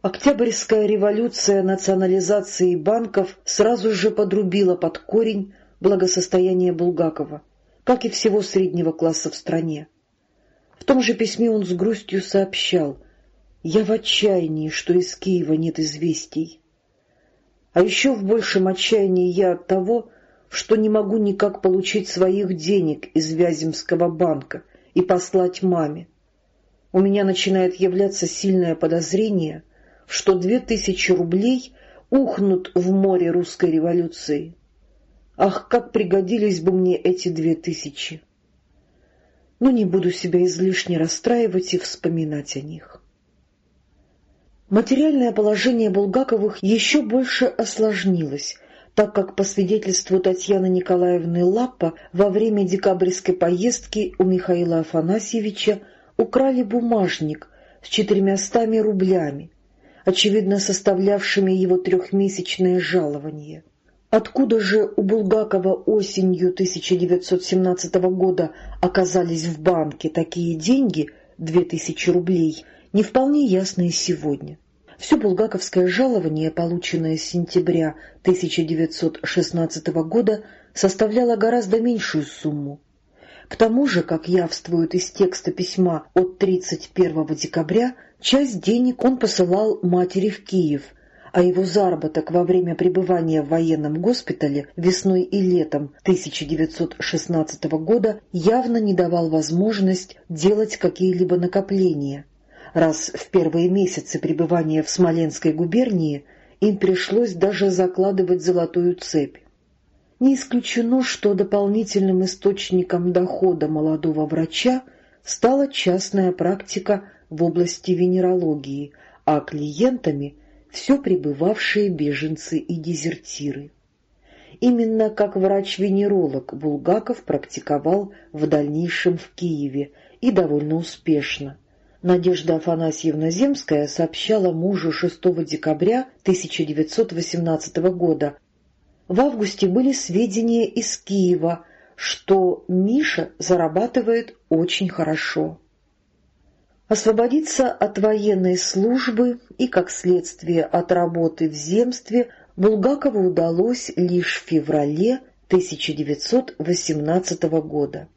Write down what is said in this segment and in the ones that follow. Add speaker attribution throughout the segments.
Speaker 1: Октябрьская революция национализации банков сразу же подрубила под корень благосостояние Булгакова, как и всего среднего класса в стране. В том же письме он с грустью сообщал «Я в отчаянии, что из Киева нет известий». А еще в большем отчаянии я от того, что не могу никак получить своих денег из Вяземского банка и послать маме. У меня начинает являться сильное подозрение, что две тысячи рублей ухнут в море русской революции. Ах, как пригодились бы мне эти две тысячи! Но не буду себя излишне расстраивать и вспоминать о них. Материальное положение Булгаковых еще больше осложнилось, так как, по свидетельству Татьяны Николаевны Лаппа, во время декабрьской поездки у Михаила Афанасьевича украли бумажник с четырьмястами рублями, очевидно составлявшими его трехмесячное жалование. Откуда же у Булгакова осенью 1917 года оказались в банке такие деньги, две тысячи рублей, не вполне ясно и сегодня. Все булгаковское жалование, полученное с сентября 1916 года, составляло гораздо меньшую сумму. К тому же, как явствует из текста письма от 31 декабря, часть денег он посылал матери в Киев – а его заработок во время пребывания в военном госпитале весной и летом 1916 года явно не давал возможность делать какие-либо накопления, раз в первые месяцы пребывания в Смоленской губернии им пришлось даже закладывать золотую цепь. Не исключено, что дополнительным источником дохода молодого врача стала частная практика в области венерологии, а клиентами – все пребывавшие беженцы и дезертиры. Именно как врач-венеролог Булгаков практиковал в дальнейшем в Киеве и довольно успешно. Надежда Афанасьевна Земская сообщала мужу 6 декабря 1918 года. В августе были сведения из Киева, что Миша зарабатывает очень хорошо. Освободиться от военной службы и, как следствие, от работы в земстве Булгакову удалось лишь в феврале 1918 года.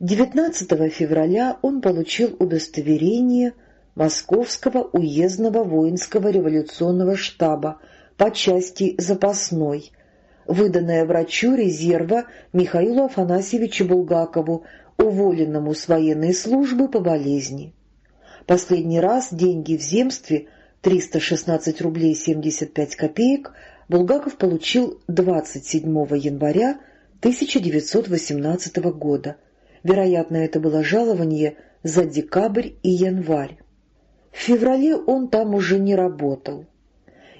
Speaker 1: 19 февраля он получил удостоверение Московского уездного воинского революционного штаба по части запасной, выданное врачу резерва Михаилу Афанасьевичу Булгакову, уволенному с военной службы по болезни. Последний раз деньги в земстве 316 рублей 75 копеек Булгаков получил 27 января 1918 года. Вероятно, это было жалование за декабрь и январь. В феврале он там уже не работал.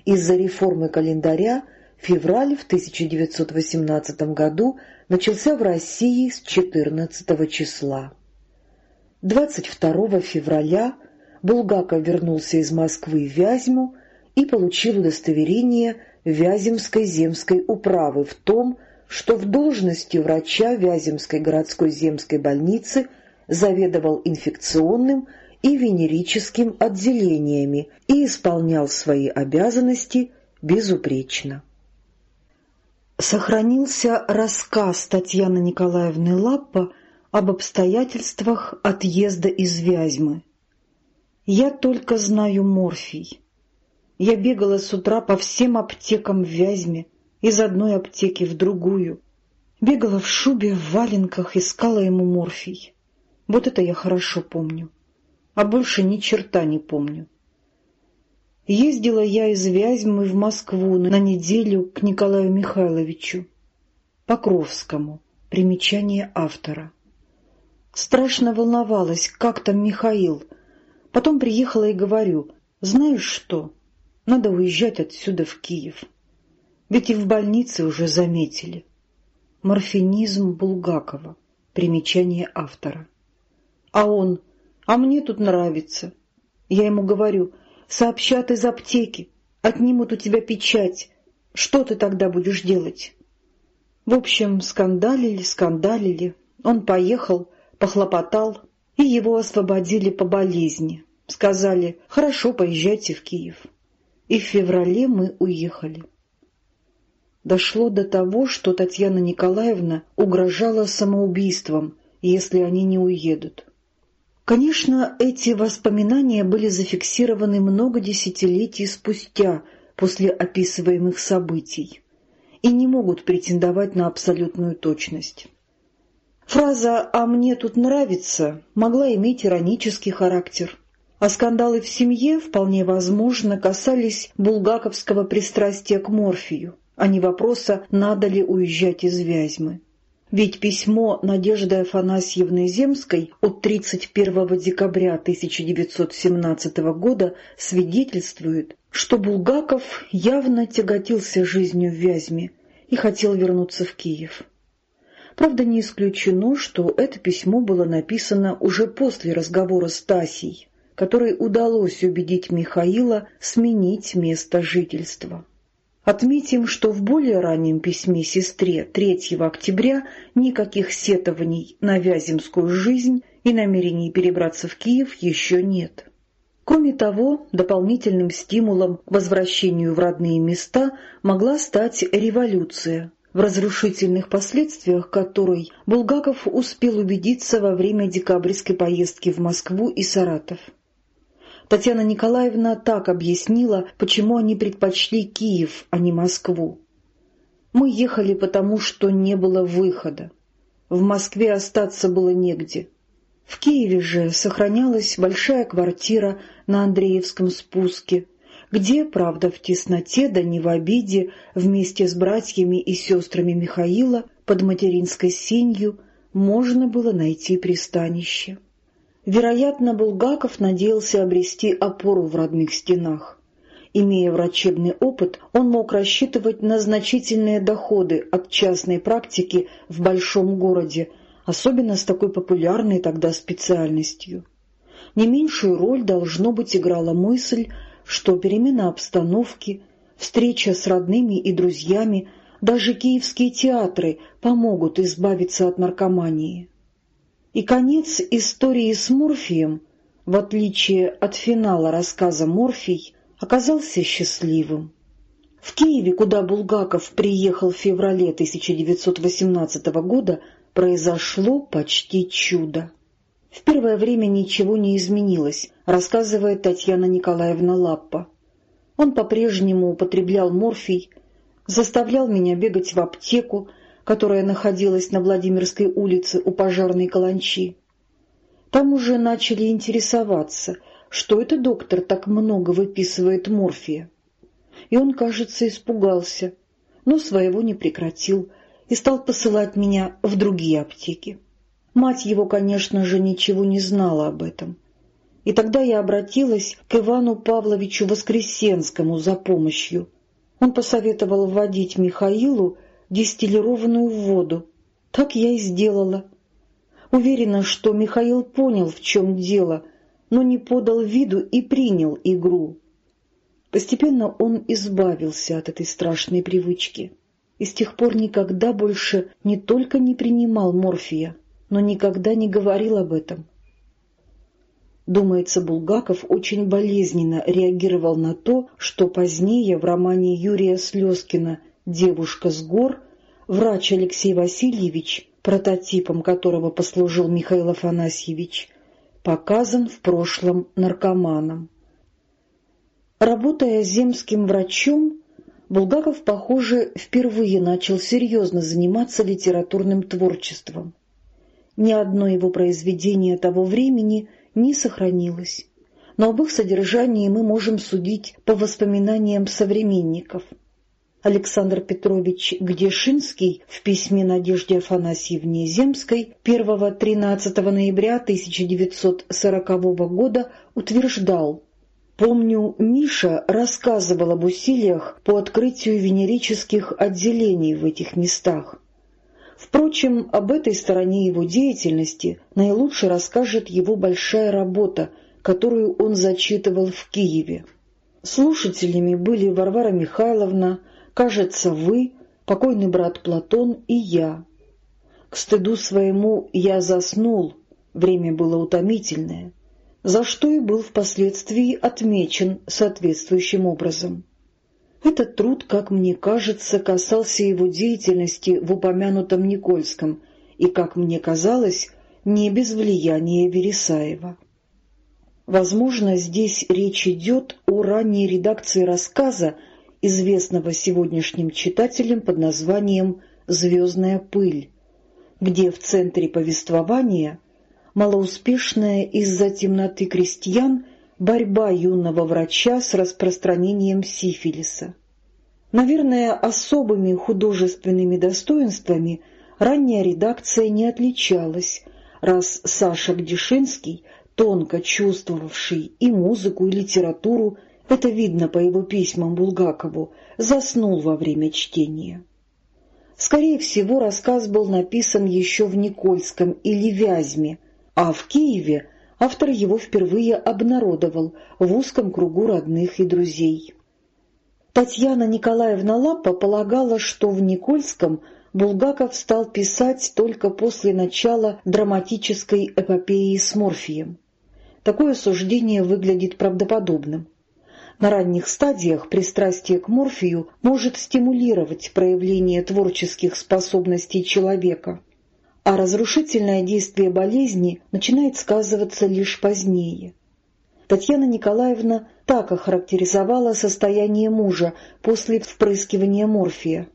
Speaker 1: Из-за реформы календаря февраль в 1918 году начался в России с 14 числа. 22 февраля Булгаков вернулся из Москвы в Вязьму и получил удостоверение Вяземской земской управы в том, что в должности врача Вяземской городской земской больницы заведовал инфекционным и венерическим отделениями и исполнял свои обязанности безупречно. Сохранился рассказ Татьяны Николаевны Лаппа об обстоятельствах отъезда из Вязьмы. Я только знаю морфий. Я бегала с утра по всем аптекам в Вязьме, из одной аптеки в другую. Бегала в шубе, в валенках, искала ему морфий. Вот это я хорошо помню. А больше ни черта не помню. Ездила я из Вязьмы в Москву на неделю к Николаю Михайловичу, Покровскому, примечание автора. Страшно волновалась, как там Михаил. Потом приехала и говорю, знаешь что, надо уезжать отсюда в Киев. Ведь и в больнице уже заметили. Морфинизм Булгакова. Примечание автора. А он, а мне тут нравится. Я ему говорю, сообщат из аптеки, отнимут у тебя печать. Что ты тогда будешь делать? В общем, скандалили, скандалили. Он поехал, похлопотал, и его освободили по болезни. Сказали, хорошо, поезжайте в Киев. и в феврале мы уехали. Дошло до того, что Татьяна Николаевна угрожала самоубийством, если они не уедут. Конечно, эти воспоминания были зафиксированы много десятилетий спустя после описываемых событий и не могут претендовать на абсолютную точность. Фраза «а мне тут нравится» могла иметь иронический характер, а скандалы в семье, вполне возможно, касались булгаковского пристрастия к морфию, а не вопроса, надо ли уезжать из Вязьмы. Ведь письмо Надежды Афанасьевны Земской от 31 декабря 1917 года свидетельствует, что Булгаков явно тяготился жизнью в Вязьме и хотел вернуться в Киев. Правда, не исключено, что это письмо было написано уже после разговора с Тасей, которой удалось убедить Михаила сменить место жительства. Отметим, что в более раннем письме сестре 3 октября никаких сетований на вяземскую жизнь и намерений перебраться в Киев еще нет. Кроме того, дополнительным стимулом к возвращению в родные места могла стать революция, в разрушительных последствиях которой Булгаков успел убедиться во время декабрьской поездки в Москву и Саратов. Татьяна Николаевна так объяснила, почему они предпочли Киев, а не Москву. Мы ехали потому, что не было выхода. В Москве остаться было негде. В Киеве же сохранялась большая квартира на Андреевском спуске, где, правда, в тесноте да не в обиде, вместе с братьями и сестрами Михаила под материнской сенью можно было найти пристанище. Вероятно, Булгаков надеялся обрести опору в родных стенах. Имея врачебный опыт, он мог рассчитывать на значительные доходы от частной практики в большом городе, особенно с такой популярной тогда специальностью. Не меньшую роль, должно быть, играла мысль, что перемена обстановки, встреча с родными и друзьями, даже киевские театры помогут избавиться от наркомании. И конец истории с Морфием, в отличие от финала рассказа «Морфий», оказался счастливым. В Киеве, куда Булгаков приехал в феврале 1918 года, произошло почти чудо. В первое время ничего не изменилось, рассказывает Татьяна Николаевна Лаппа. Он по-прежнему употреблял морфий, заставлял меня бегать в аптеку, которая находилась на Владимирской улице у пожарной каланчи. Там уже начали интересоваться, что это доктор так много выписывает морфия. И он, кажется, испугался, но своего не прекратил и стал посылать меня в другие аптеки. Мать его, конечно же, ничего не знала об этом. И тогда я обратилась к Ивану Павловичу Воскресенскому за помощью. Он посоветовал вводить Михаилу дистиллированную воду. Так я и сделала. Уверена, что Михаил понял, в чем дело, но не подал виду и принял игру. Постепенно он избавился от этой страшной привычки и с тех пор никогда больше не только не принимал морфия, но никогда не говорил об этом. Думается, Булгаков очень болезненно реагировал на то, что позднее в романе Юрия Слезкина девушка с гор, врач Алексей Васильевич, прототипом которого послужил Михаил Афанасьевич, показан в прошлом наркоманом. Работая земским врачом, Булгаков, похоже, впервые начал серьезно заниматься литературным творчеством. Ни одно его произведение того времени не сохранилось, но об их содержании мы можем судить по воспоминаниям современников – Александр Петрович Гдешинский в письме Надежде Афанасьевне Земской 1-13 ноября 1940 года утверждал «Помню, Миша рассказывал об усилиях по открытию венерических отделений в этих местах. Впрочем, об этой стороне его деятельности наилучше расскажет его большая работа, которую он зачитывал в Киеве. Слушателями были Варвара Михайловна, Кажется, вы, покойный брат Платон и я. К стыду своему я заснул, время было утомительное. за что и был впоследствии отмечен соответствующим образом. Этот труд, как мне кажется, касался его деятельности в упомянутом Никольском и, как мне казалось, не без влияния Вересаева. Возможно, здесь речь идет о ранней редакции рассказа, известного сегодняшним читателям под названием «Звездная пыль», где в центре повествования малоуспешная из-за темноты крестьян борьба юного врача с распространением сифилиса. Наверное, особыми художественными достоинствами ранняя редакция не отличалась, раз Саша Гдешинский, тонко чувствовавший и музыку, и литературу, это видно по его письмам Булгакову, заснул во время чтения. Скорее всего, рассказ был написан еще в Никольском или Вязьме, а в Киеве автор его впервые обнародовал в узком кругу родных и друзей. Татьяна Николаевна Лапа полагала, что в Никольском Булгаков стал писать только после начала драматической эпопеи с Морфием. Такое суждение выглядит правдоподобным. На ранних стадиях пристрастие к морфию может стимулировать проявление творческих способностей человека, а разрушительное действие болезни начинает сказываться лишь позднее. Татьяна Николаевна так охарактеризовала состояние мужа после впрыскивания морфия.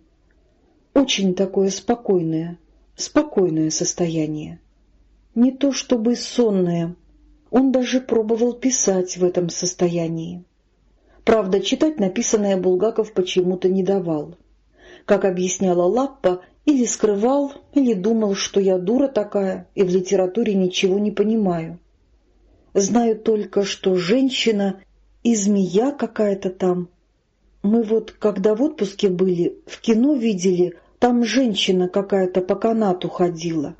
Speaker 1: Очень такое спокойное, спокойное состояние. Не то чтобы сонное, он даже пробовал писать в этом состоянии. Правда, читать написанное Булгаков почему-то не давал. Как объясняла Лаппа, или скрывал, или думал, что я дура такая и в литературе ничего не понимаю. Знаю только, что женщина и змея какая-то там. Мы вот, когда в отпуске были, в кино видели, там женщина какая-то по канату ходила.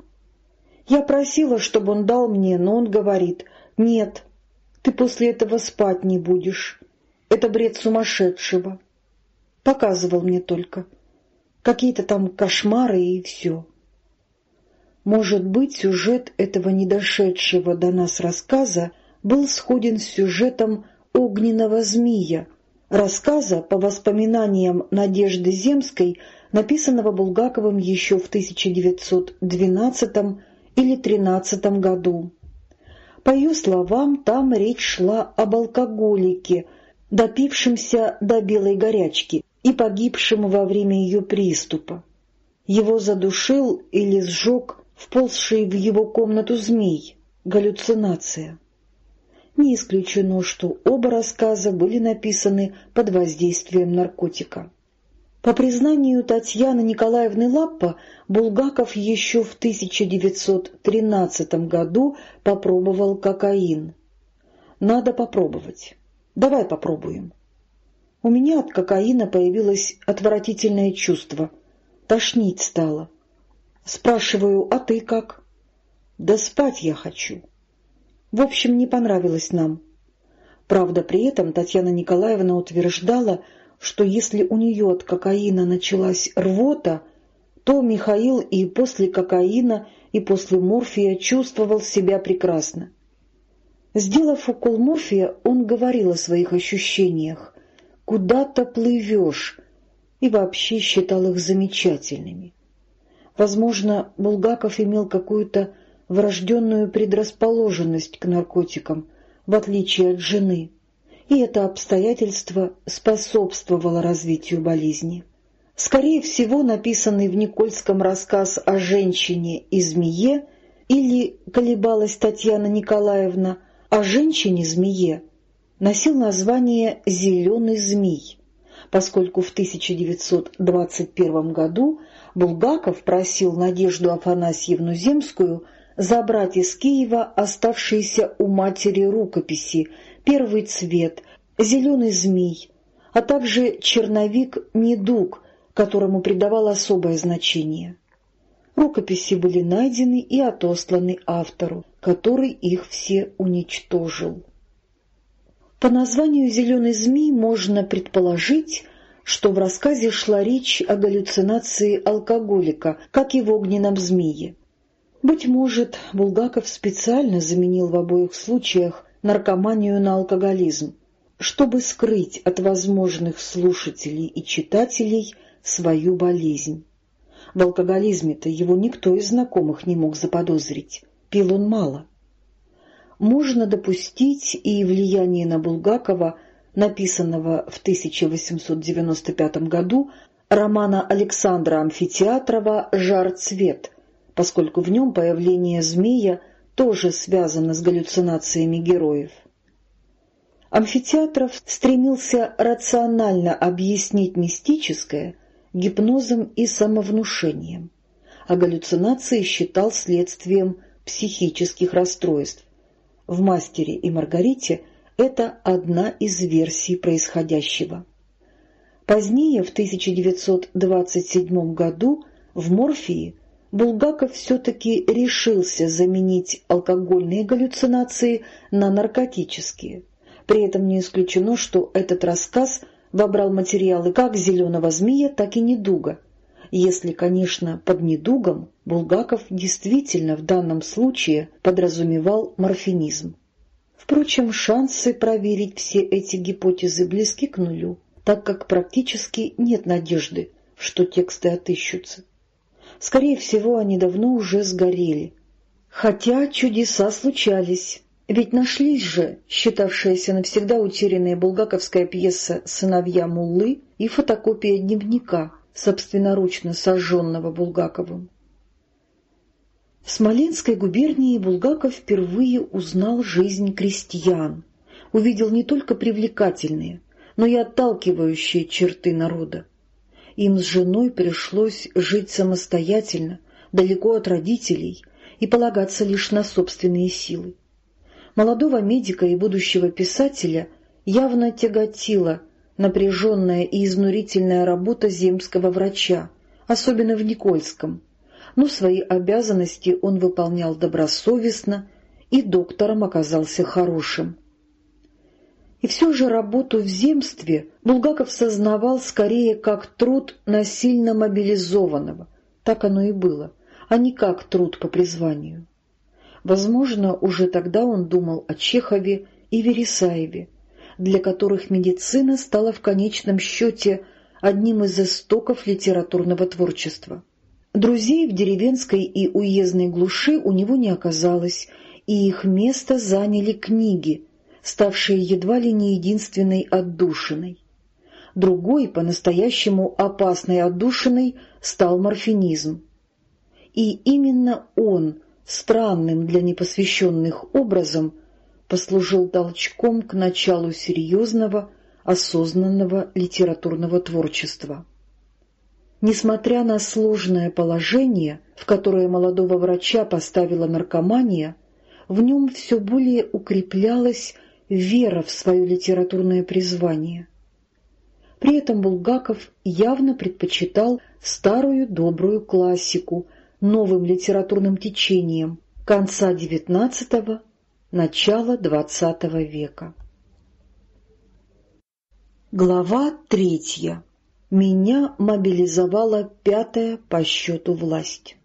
Speaker 1: Я просила, чтобы он дал мне, но он говорит, нет, ты после этого спать не будешь. Это бред сумасшедшего. Показывал мне только. Какие-то там кошмары и все. Может быть, сюжет этого недошедшего до нас рассказа был сходен с сюжетом «Огненного змея», рассказа, по воспоминаниям Надежды Земской, написанного Булгаковым еще в 1912 или 13 году. По ее словам, там речь шла об алкоголике, допившемся до белой горячки и погибшем во время ее приступа. Его задушил или сжег вползший в его комнату змей, галлюцинация. Не исключено, что оба рассказа были написаны под воздействием наркотика. По признанию Татьяны Николаевны Лаппа, Булгаков еще в 1913 году попробовал кокаин. Надо попробовать. Давай попробуем. У меня от кокаина появилось отвратительное чувство. Тошнить стало. Спрашиваю, а ты как? Да спать я хочу. В общем, не понравилось нам. Правда, при этом Татьяна Николаевна утверждала, что если у нее от кокаина началась рвота, то Михаил и после кокаина, и после морфия чувствовал себя прекрасно. Сделав укол морфия, он говорил о своих ощущениях. «Куда-то плывешь», и вообще считал их замечательными. Возможно, Булгаков имел какую-то врожденную предрасположенность к наркотикам, в отличие от жены, и это обстоятельство способствовало развитию болезни. Скорее всего, написанный в Никольском рассказ о женщине и змее или колебалась Татьяна Николаевна – о женщине-змее носил название «Зеленый змей», поскольку в 1921 году Булгаков просил Надежду Афанасьевну Земскую забрать из Киева оставшиеся у матери рукописи «Первый цвет», «Зеленый змей», а также черновик «Недуг», которому придавал особое значение. Рукописи были найдены и отосланы автору, который их все уничтожил. По названию «Зеленый змей» можно предположить, что в рассказе шла речь о галлюцинации алкоголика, как и в «Огненном змее». Быть может, Булгаков специально заменил в обоих случаях наркоманию на алкоголизм, чтобы скрыть от возможных слушателей и читателей свою болезнь. В алкоголизме-то его никто из знакомых не мог заподозрить, пил он мало. Можно допустить и влияние на Булгакова, написанного в 1895 году, романа Александра Амфитеатрова «Жар цвет», поскольку в нем появление змея тоже связано с галлюцинациями героев. Амфитеатров стремился рационально объяснить мистическое гипнозом и самовнушением, а галлюцинации считал следствием психических расстройств. В «Мастере и Маргарите» это одна из версий происходящего. Позднее, в 1927 году, в «Морфии» Булгаков все-таки решился заменить алкогольные галлюцинации на наркотические. При этом не исключено, что этот рассказ вобрал материалы как «Зеленого змея», так и «Недуга». Если, конечно, под «Недугом» Булгаков действительно в данном случае подразумевал морфинизм. Впрочем, шансы проверить все эти гипотезы близки к нулю, так как практически нет надежды, что тексты отыщутся. Скорее всего, они давно уже сгорели. Хотя чудеса случались, ведь нашлись же считавшаяся навсегда утерянная булгаковская пьеса «Сыновья Муллы» и фотокопия дневника, собственноручно сожженного Булгаковым. В Смоленской губернии Булгаков впервые узнал жизнь крестьян, увидел не только привлекательные, но и отталкивающие черты народа. Им с женой пришлось жить самостоятельно, далеко от родителей и полагаться лишь на собственные силы. Молодого медика и будущего писателя явно тяготила напряженная и изнурительная работа земского врача, особенно в Никольском, но свои обязанности он выполнял добросовестно и доктором оказался хорошим. И все же работу в земстве Булгаков сознавал скорее как труд насильно мобилизованного, так оно и было, а не как труд по призванию. Возможно, уже тогда он думал о Чехове и Вересаеве, для которых медицина стала в конечном счете одним из истоков литературного творчества. Друзей в деревенской и уездной глуши у него не оказалось, и их место заняли книги, ставшей едва ли не единственной отдушиной. Другой, по-настоящему опасной отдушиной, стал морфинизм. И именно он, странным для непосвященных образом, послужил толчком к началу серьезного, осознанного литературного творчества. Несмотря на сложное положение, в которое молодого врача поставила наркомания, в нем все более укреплялась вера в свое литературное призвание. При этом Булгаков явно предпочитал старую добрую классику новым литературным течением конца XIX – начала XX века. Глава третья. Меня мобилизовала пятая по счету власть.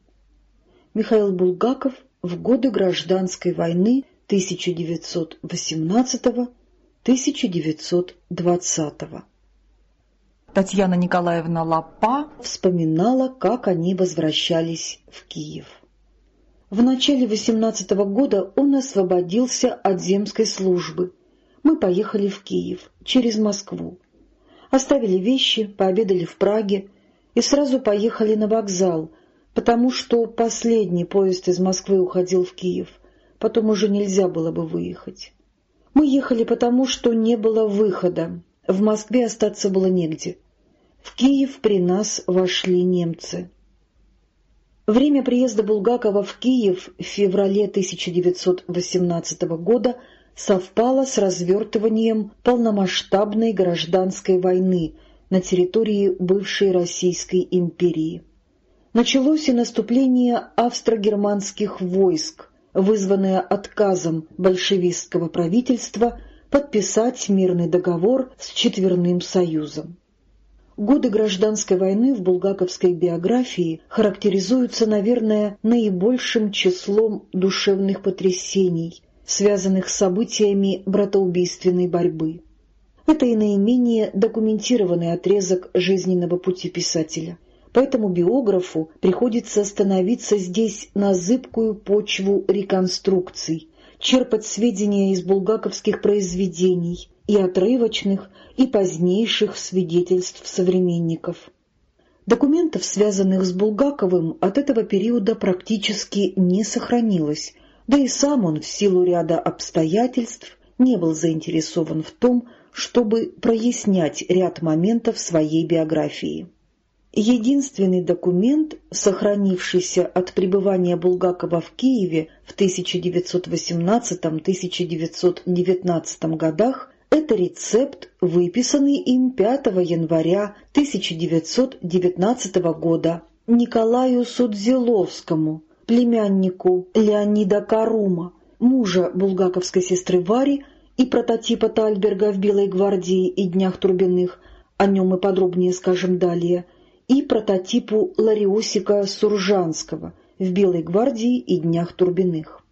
Speaker 1: Михаил Булгаков в годы гражданской войны 1918-1920. Татьяна Николаевна Лапа вспоминала, как они возвращались в Киев. В начале 18 -го года он освободился от земской службы. Мы поехали в Киев через Москву. Оставили вещи, пообедали в Праге и сразу поехали на вокзал, потому что последний поезд из Москвы уходил в Киев потом уже нельзя было бы выехать. Мы ехали потому, что не было выхода, в Москве остаться было негде. В Киев при нас вошли немцы. Время приезда Булгакова в Киев в феврале 1918 года совпало с развертыванием полномасштабной гражданской войны на территории бывшей Российской империи. Началось и наступление австро-германских войск, вызванная отказом большевистского правительства подписать мирный договор с Четверным Союзом. Годы гражданской войны в булгаковской биографии характеризуются, наверное, наибольшим числом душевных потрясений, связанных с событиями братоубийственной борьбы. Это и наименее документированный отрезок жизненного пути писателя. Поэтому биографу приходится становиться здесь на зыбкую почву реконструкций, черпать сведения из булгаковских произведений и отрывочных, и позднейших свидетельств современников. Документов, связанных с Булгаковым, от этого периода практически не сохранилось, да и сам он в силу ряда обстоятельств не был заинтересован в том, чтобы прояснять ряд моментов своей биографии. Единственный документ, сохранившийся от пребывания Булгакова в Киеве в 1918-1919 годах, это рецепт, выписанный им 5 января 1919 года Николаю Судзиловскому, племяннику Леонида Карума, мужа булгаковской сестры Вари и прототипа Тальберга в «Белой гвардии» и «Днях Турбиных», о нем мы подробнее скажем далее, и прототипу Лариосика Суржанского в «Белой гвардии» и «Днях Турбиных».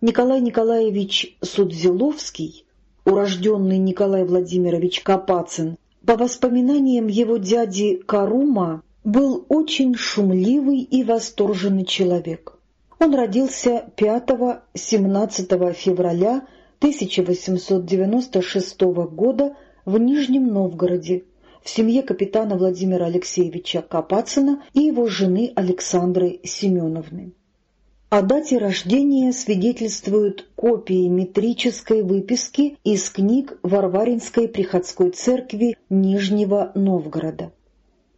Speaker 1: Николай Николаевич Судзиловский урожденный Николай Владимирович Капацин, по воспоминаниям его дяди Карума, был очень шумливый и восторженный человек. Он родился 5-17 февраля 1896 года в Нижнем Новгороде в семье капитана Владимира Алексеевича Капацина и его жены Александры Семеновны. О дате рождения свидетельствуют копии метрической выписки из книг Варваринской приходской церкви Нижнего Новгорода.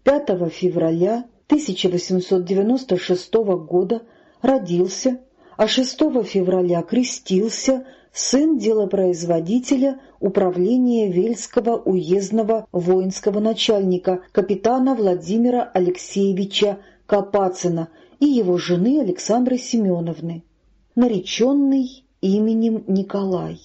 Speaker 1: 5 февраля 1896 года родился, а 6 февраля крестился сын делопроизводителя управления Вельского уездного воинского начальника капитана Владимира Алексеевича Капацина – и его жены Александры Семеновны, нареченный именем Николай.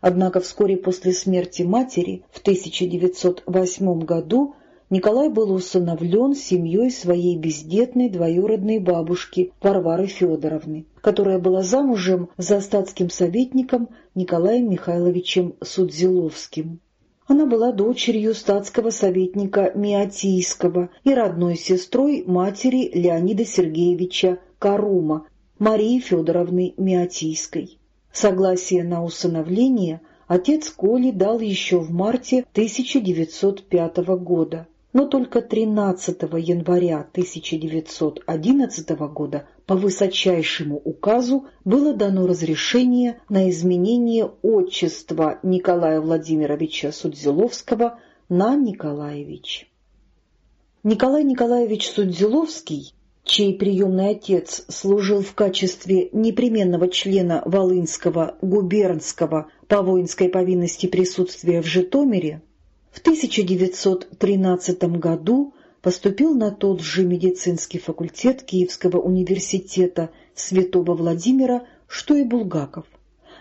Speaker 1: Однако вскоре после смерти матери в 1908 году Николай был усыновлен семьей своей бездетной двоюродной бабушки Варвары Федоровны, которая была замужем за статским советником Николаем Михайловичем Судзиловским. Она была дочерью статского советника Миотийского и родной сестрой матери Леонида Сергеевича Карума, Марии Федоровны Миотийской. Согласие на усыновление отец Коли дал еще в марте 1905 года но только 13 января 1911 года по высочайшему указу было дано разрешение на изменение отчества Николая Владимировича Судзиловского на Николаевич. Николай Николаевич Судзиловский, чей приемный отец служил в качестве непременного члена Волынского губернского по воинской повинности присутствия в Житомире, в 1913 году поступил на тот же медицинский факультет Киевского университета Святого Владимира, что и Булгаков,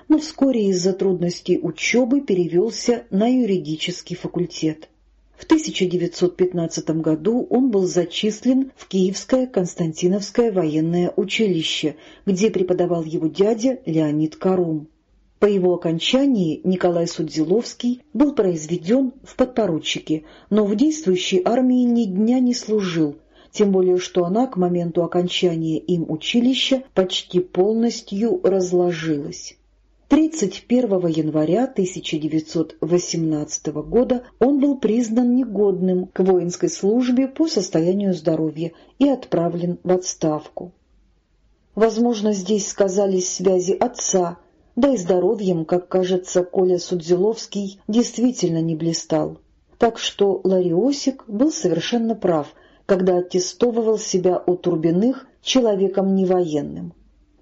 Speaker 1: но вскоре из-за трудностей учебы перевелся на юридический факультет. В 1915 году он был зачислен в Киевское Константиновское военное училище, где преподавал его дядя Леонид Карум. По его окончании Николай Судзиловский был произведен в подпоручике, но в действующей армии ни дня не служил, тем более что она к моменту окончания им училища почти полностью разложилась. 31 января 1918 года он был признан негодным к воинской службе по состоянию здоровья и отправлен в отставку. Возможно, здесь сказались связи отца да и здоровьем, как кажется, Коля Судзиловский действительно не блистал. Так что Лариосик был совершенно прав, когда аттестовывал себя у Турбиных человеком невоенным.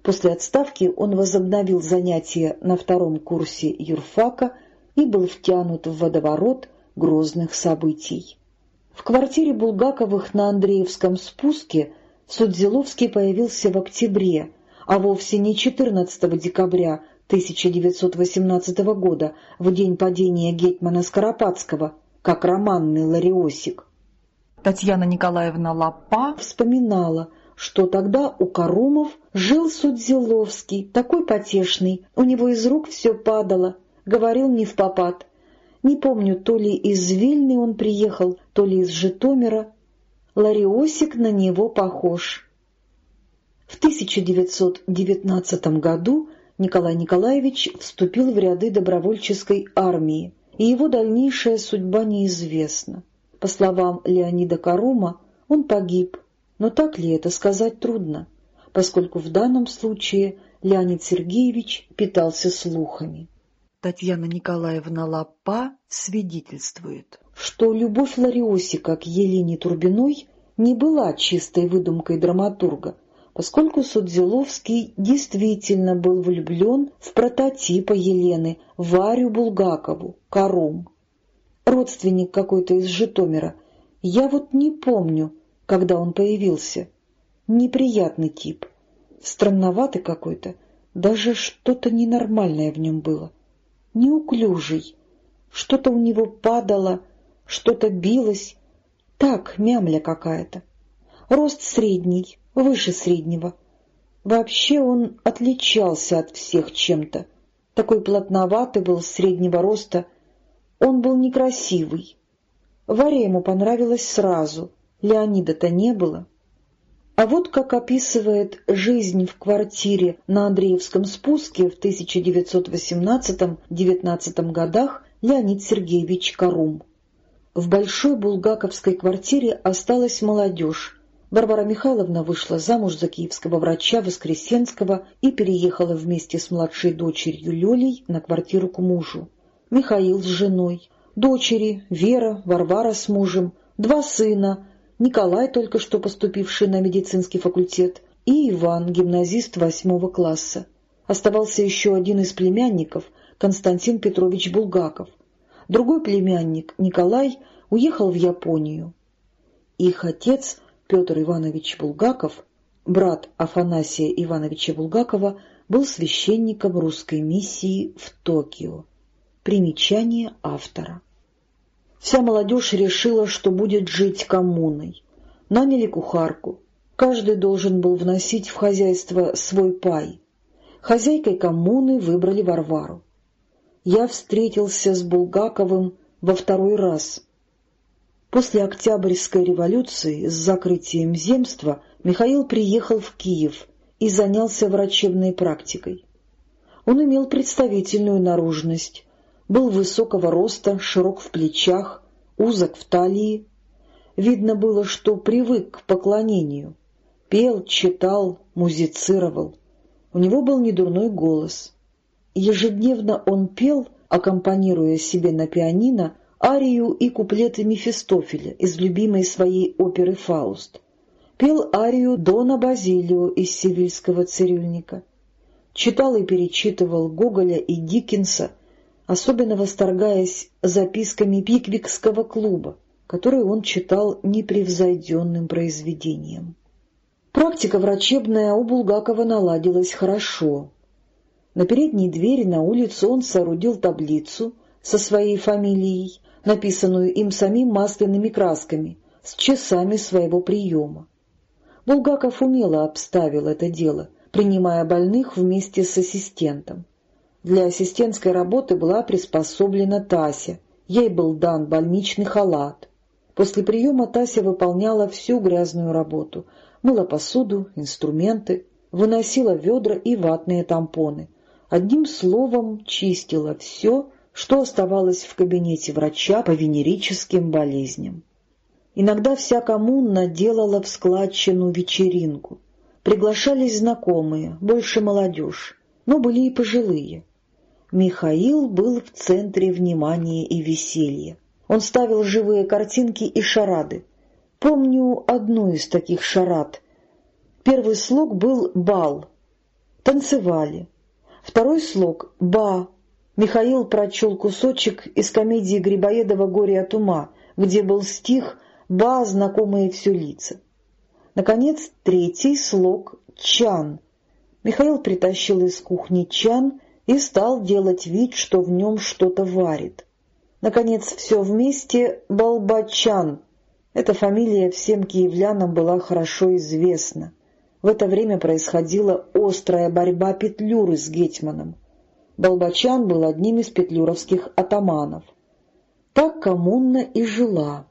Speaker 1: После отставки он возобновил занятия на втором курсе юрфака и был втянут в водоворот грозных событий. В квартире Булгаковых на Андреевском спуске Судзиловский появился в октябре, а вовсе не 14 декабря 1918 года, в день падения Гетмана Скоропадского, как романный Лариосик. Татьяна Николаевна Лапа вспоминала, что тогда у Карумов жил Судзиловский, такой потешный, у него из рук все падало, говорил не в попад. Не помню, то ли из Вильны он приехал, то ли из Житомира. Лариосик на него похож. В 1919 году Николай Николаевич вступил в ряды добровольческой армии, и его дальнейшая судьба неизвестна. По словам Леонида Карума, он погиб, но так ли это сказать трудно, поскольку в данном случае Леонид Сергеевич питался слухами. Татьяна Николаевна Лапа свидетельствует, что любовь Лариосика к Елене Турбиной не была чистой выдумкой драматурга, поскольку Судзиловский действительно был влюблен в прототипа Елены, Варю Булгакову, Карум. Родственник какой-то из Житомира. Я вот не помню, когда он появился. Неприятный тип. Странноватый какой-то. Даже что-то ненормальное в нем было неуклюжий. Что-то у него падало, что-то билось. Так, мямля какая-то. Рост средний, выше среднего. Вообще он отличался от всех чем-то. Такой плотноватый был среднего роста. Он был некрасивый. Варя ему понравилась сразу. Леонида-то не было. А вот как описывает жизнь в квартире на Андреевском спуске в 1918-19 годах Леонид Сергеевич Карум. В большой булгаковской квартире осталась молодежь. Барбара Михайловна вышла замуж за киевского врача Воскресенского и переехала вместе с младшей дочерью Лёлей на квартиру к мужу. Михаил с женой, дочери Вера, Варвара с мужем, два сына Николай, только что поступивший на медицинский факультет, и Иван, гимназист восьмого класса. Оставался еще один из племянников, Константин Петрович Булгаков. Другой племянник, Николай, уехал в Японию. Их отец, Петр Иванович Булгаков, брат Афанасия Ивановича Булгакова, был священником русской миссии в Токио. Примечание автора. Вся молодежь решила, что будет жить коммуной. Наняли кухарку. Каждый должен был вносить в хозяйство свой пай. Хозяйкой коммуны выбрали Варвару. Я встретился с Булгаковым во второй раз. После Октябрьской революции с закрытием земства Михаил приехал в Киев и занялся врачебной практикой. Он имел представительную наружность, был высокого роста, широк в плечах, узок в талии. Видно было, что привык к поклонению. Пел, читал, музицировал. У него был недурной голос. Ежедневно он пел, аккомпанируя себе на пианино, арию и куплеты Мефистофеля из любимой своей оперы «Фауст». Пел арию Дона Базилио из «Сивильского цирюльника». Читал и перечитывал Гоголя и Диккенса, особенно восторгаясь записками Пиквикского клуба, которые он читал непревзойденным произведением. Практика врачебная у Булгакова наладилась хорошо. На передней двери на улицу он соорудил таблицу со своей фамилией, написанную им самим масляными красками, с часами своего приема. Булгаков умело обставил это дело, принимая больных вместе с ассистентом. Для ассистентской работы была приспособлена Тася, ей был дан больничный халат. После приема Тася выполняла всю грязную работу, мыла посуду, инструменты, выносила ведра и ватные тампоны. Одним словом, чистила все, что оставалось в кабинете врача по венерическим болезням. Иногда вся коммуна делала в складчину вечеринку. Приглашались знакомые, больше молодежь, но были и пожилые. Михаил был в центре внимания и веселья. Он ставил живые картинки и шарады. Помню одну из таких шарад. Первый слог был «бал». Танцевали. Второй слог «ба». Михаил прочел кусочек из комедии Грибоедова «Горе от ума», где был стих «ба, знакомые все лица». Наконец, третий слог «чан». Михаил притащил из кухни чан и стал делать вид, что в нем что-то варит. Наконец, все вместе — Балбачан. Эта фамилия всем киевлянам была хорошо известна. В это время происходила острая борьба Петлюры с Гетманом. Болбачан был одним из петлюровских атаманов. Так коммуна и жила.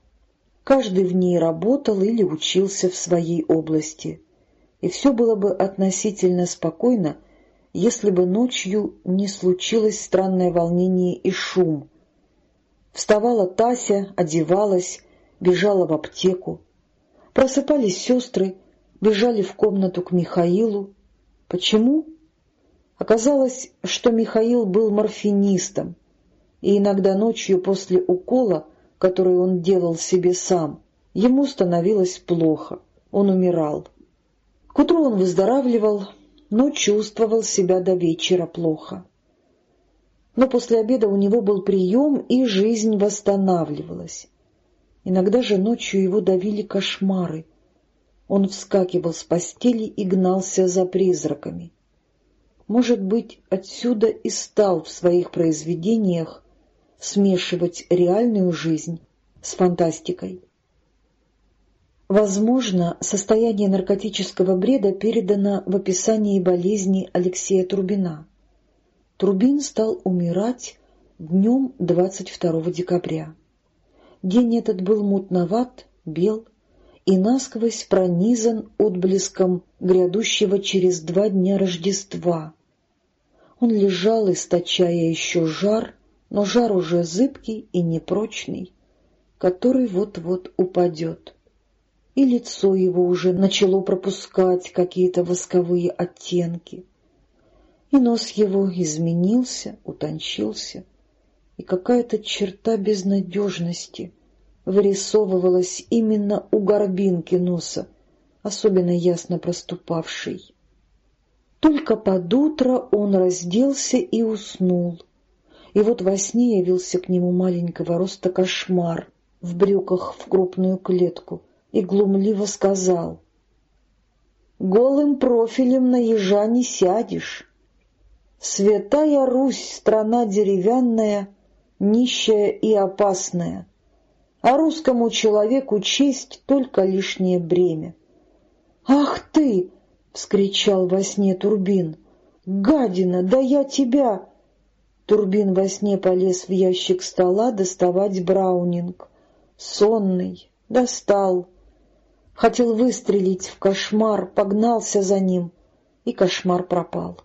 Speaker 1: Каждый в ней работал или учился в своей области. И все было бы относительно спокойно, если бы ночью не случилось странное волнение и шум. Вставала Тася, одевалась, бежала в аптеку. Просыпались сестры, бежали в комнату к Михаилу. Почему? Оказалось, что Михаил был морфинистом, и иногда ночью после укола, который он делал себе сам, ему становилось плохо, он умирал. К утру он выздоравливал, но чувствовал себя до вечера плохо. Но после обеда у него был прием, и жизнь восстанавливалась. Иногда же ночью его давили кошмары. Он вскакивал с постели и гнался за призраками. Может быть, отсюда и стал в своих произведениях смешивать реальную жизнь с фантастикой. Возможно, состояние наркотического бреда передано в описании болезни Алексея Трубина. Трубин стал умирать днем 22 декабря. День этот был мутноват, бел и насквозь пронизан отблеском грядущего через два дня Рождества. Он лежал, источая еще жар, но жар уже зыбкий и непрочный, который вот-вот упадет. И лицо его уже начало пропускать какие-то восковые оттенки. И нос его изменился, утончился, и какая-то черта безнадежности вырисовывалась именно у горбинки носа, особенно ясно проступавшей. Только под утро он разделся и уснул, и вот во сне явился к нему маленького роста кошмар в брюках в крупную клетку и глумливо сказал «Голым профилем на ежа не сядешь». Святая Русь, страна деревянная, нищая и опасная, а русскому человеку честь только лишнее бремя. «Ах ты!» — вскричал во сне Турбин. «Гадина, да я тебя!» Турбин во сне полез в ящик стола доставать браунинг. Сонный, достал. Хотел выстрелить в кошмар, погнался за ним, и кошмар пропал.